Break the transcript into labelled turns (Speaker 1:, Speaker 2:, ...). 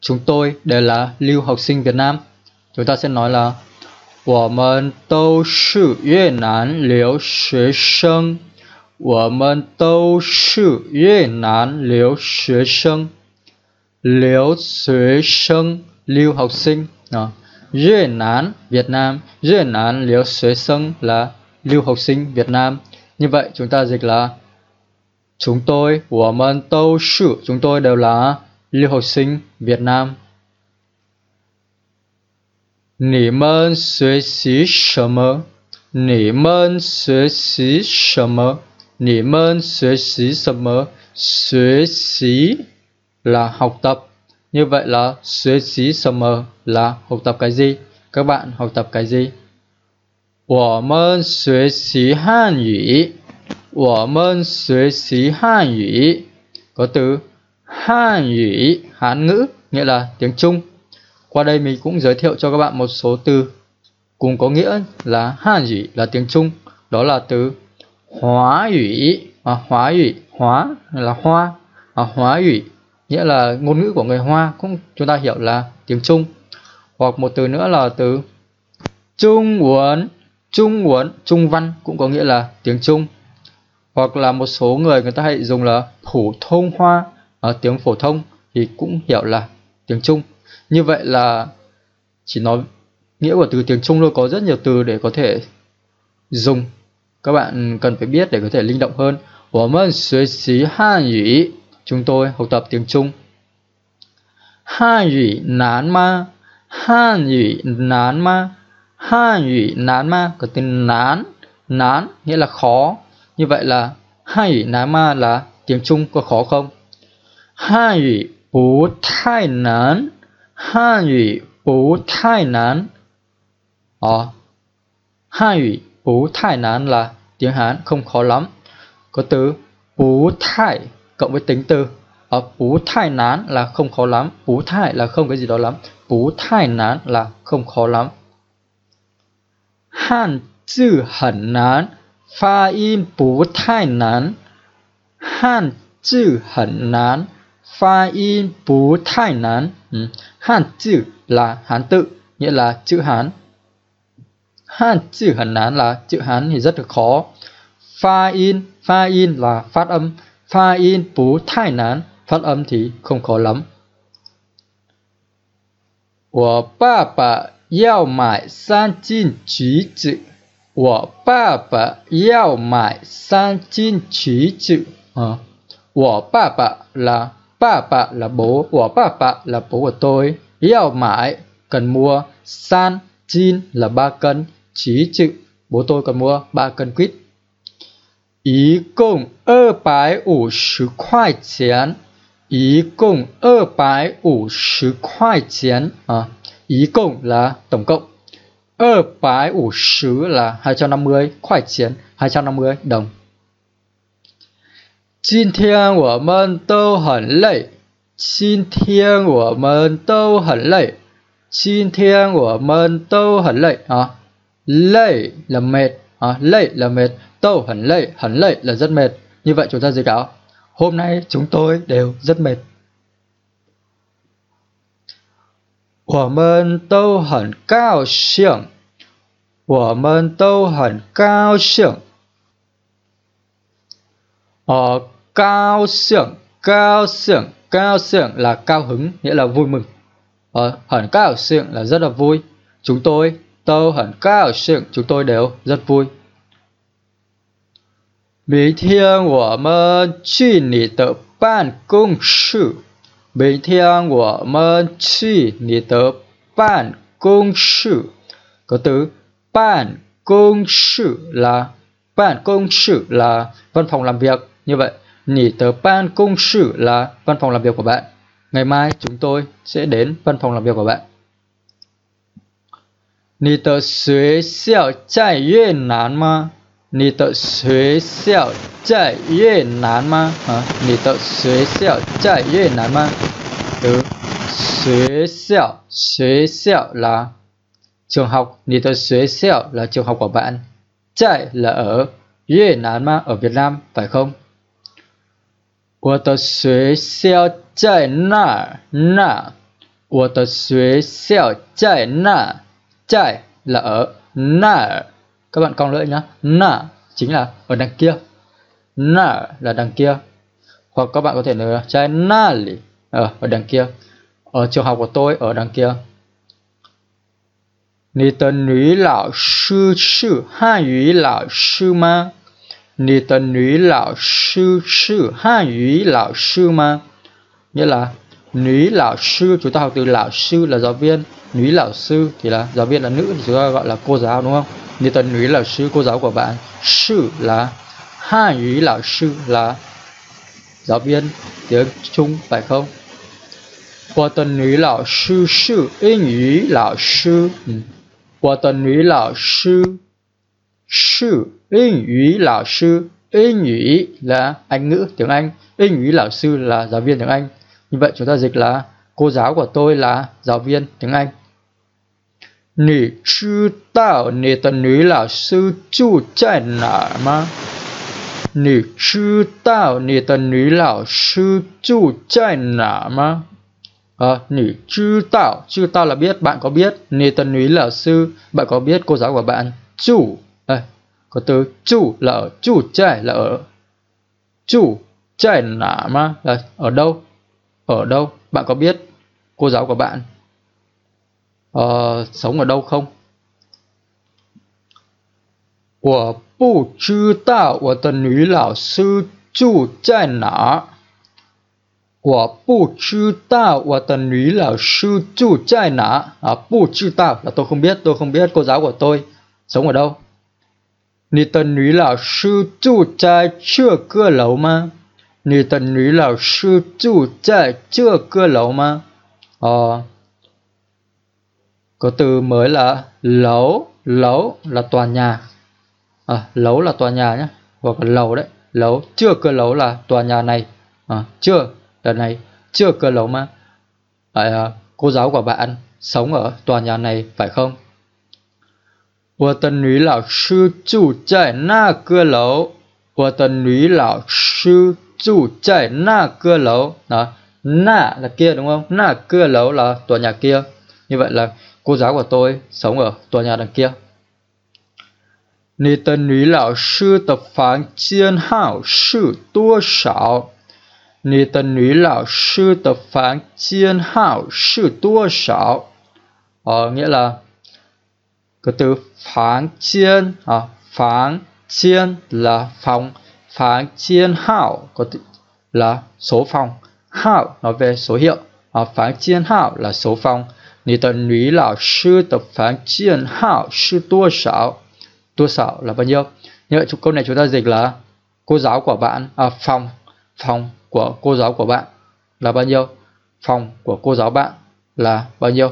Speaker 1: chúng tôi đều là lưu học sinh Việt Nam. Chúng ta sẽ nói là 我们都是越南留学生。我们都是越南留学生。留学生 lưu học sinh đó. Việt Nam Việt Nam Việt Nam liễu xuế sân là lưu học sinh Việt Nam như vậy chúng ta dịch là chúng tôi 我们都是 chúng tôi đều là lưu học sinh Việt Nam 你们学习什么？你们学习什么？你们学习什么？学习 là học tập. Như vậy là 学习什么 là học tập cái gì? Các bạn học tập cái gì? 我们学习汉语。我们学习汉语 có từ Hàn ngữ, Hán ngữ nghĩa là tiếng Trung. Qua đây mình cũng giới thiệu cho các bạn một số từ cùng có nghĩa là Hàn ngữ là tiếng Trung, đó là từ hóa ngữ, à, hóa ngữ, hóa là hoa, à, hóa ngữ nghĩa là ngôn ngữ của người Hoa cũng chúng ta hiểu là tiếng Trung. Hoặc một từ nữa là từ Trung Uẩn, Trung Uẩn, Trung văn cũng có nghĩa là tiếng Trung. Hoặc là một số người người ta hay dùng là phổ thông hoa à, tiếng phổ thông thì cũng hiểu là tiếng Trung. Như vậy là chỉ nói nghĩa của từ tiếng Trung thôi có rất nhiều từ để có thể dùng. Các bạn cần phải biết để có thể linh động hơn. Chúng tôi học tập tiếng Trung. Hàn ngữ nán ma Hàn ngữ nán ma Hàn ngữ nán ma có từ nán nán nghĩa là khó. Như vậy là Hàn ngữ nán ma là tiếng Trung có khó không? Hàn ngữ Hàn ngữ bú thai nán. Hàn ngữ là tiếng Hán, không khó lắm. Có từ bú thai cộng với tính từ. Ở bú thai nán là không khó lắm. Bú thai là không cái gì đó lắm. Bú thai nán là không khó lắm. Hàn chữ hẳn nán. Pha in bú thai nán. Hàn chữ hẳn nán. pha in bú thai nán ừ. hàn chữ là hán tự nghĩa là chữ hán hàn chữ hẳn nán là chữ hán thì rất là khó pha in pha in là phát âm Pha in bú thai nán, phát âm thì không khó lắm. 我爸爸要买三斤橘子。我爸爸要买三斤橘子。À, 我爸爸 là Ba bạ là bố của ba bạ là bố của tôi. Yêu mãi cần mua. San Jin là ba cân. Chí chữ Bố tôi cần mua ba cân quýt. Ý cộng ơ bái ủ sứ khoai chén. Ý cộng ơ bái ủ sứ khoai chén. À, ý cộng là tổng cộng. Ơ bái ủ sứ là 250 khoai chén. 250 đồng. 今天我们都很累今天我们都很累今天我们都很累 à, lệ là mệt à, lệ là mệt Tâu hẳn lệ, hẳn lệ là rất mệt. Như vậy chúng ta dịch áo. Hôm nay chúng tôi đều rất mệt. 我们都很高兴，我们都很高兴。 Ờ, cao xưởng, cao xưởng, cao xưởng là cao hứng, nghĩa là vui mừng. Ờ, hẳn cao xưởng là rất là vui. Chúng tôi, tôi hẳn cao xưởng, chúng tôi đều rất vui. 明天我们去你的办公室。明天我们去你的办公室。Có từ ban công sự là ban công sự là văn phòng làm việc. Như vậy, nỉ tờ ban công sự là văn phòng làm việc của bạn. Ngày mai chúng tôi sẽ đến văn phòng làm việc của bạn. Nỉ tờ xuế xẻo chạy yê nán mà. Nỉ tờ xuế xẻo chạy yê nán mà. Hả? Nỉ tờ xuế xẻo chạy yê nán mà. Từ xuế xẻo, xuế xẻo là trường học. Nỉ tờ xuế xẻo là trường học của bạn. Chạy là ở yê nán mà ở Việt Nam, phải không? 我的学校在那儿那 我的学校在那在là ở na các bạn cong lưỡi nhá na chính là ở đằng kia na là đằng kia hoặc các bạn có thể nói trái na lì ở ở đằng kia ở trường học của tôi ở đằng kia 你的女老师是汉语老师吗？ 你的女老师是汉语老师吗？Nghĩa là nữ lão sư chúng ta học từ lão sư là giáo viên, nữ lão sư thì là giáo viên là nữ thì chúng ta gọi là cô giáo đúng không? Như tần nữ lão sư cô giáo của bạn, sư là Hàn ngữ lão sư là giáo viên tiếng Trung phải không? 我的女老师是英语老师。嗯，我的女老 sư Anh ngữ lão sư Anh ngữ là Anh ngữ tiếng Anh. Anh ngữ lão sư là giáo viên tiếng Anh. Như vậy chúng ta dịch là Cô giáo của tôi là giáo viên tiếng Anh. Nì chư tạo nì tần nữ lão sư chú chạy nả mà Nì chư tạo nì tần nữ lão sư chú chạy nả mà à, nỉ chư tạo chư tạo là biết bạn có biết nê tân núi là sư bạn có biết cô giáo của bạn chủ có từ chủ là ở, chủ chạy là ở. Chủ chạy nả mà là ở đâu? Ở đâu? Bạn có biết cô giáo của bạn uh, sống ở đâu không? 我不知道我的女老师住在哪。我不知道我的女老师住在哪à, 不知道 là tôi không biết tôi không biết cô giáo của tôi sống ở đâu 你的女老师住在这个楼吗？你的女老师住在这个楼吗？ờ, có từ mới là lấu lấu là tòa nhà à, lấu là tòa nhà nhé hoặc là lầu đấy lấu chưa cơ lấu là tòa nhà này à, chưa lần này chưa cơ lấu mà à, cô giáo của bạn sống ở tòa nhà này phải không 我的女老师住在那个楼。我的女老师住在那个楼。Đó, na là kia đúng không? Na cơ lấu là tòa nhà kia. Như vậy là cô giáo của tôi sống ở tòa nhà đằng kia. 你的女老师的房间号是多少？你的女老师的房间号是多少？Ờ, nghĩa là cái từ phán chiên à, phán chiên là phòng. Phán chiên hảo có từ là số phòng. Hảo nói về số hiệu. À, phán chiên hảo là số phòng. Như tờ nữ lão sư tập phán chiên hảo sư tua sảo. Tua sảo là bao nhiêu? Như vậy câu này chúng ta dịch là cô giáo của bạn à, phòng. Phòng của cô giáo của bạn là bao nhiêu? Phòng của cô giáo bạn là bao nhiêu?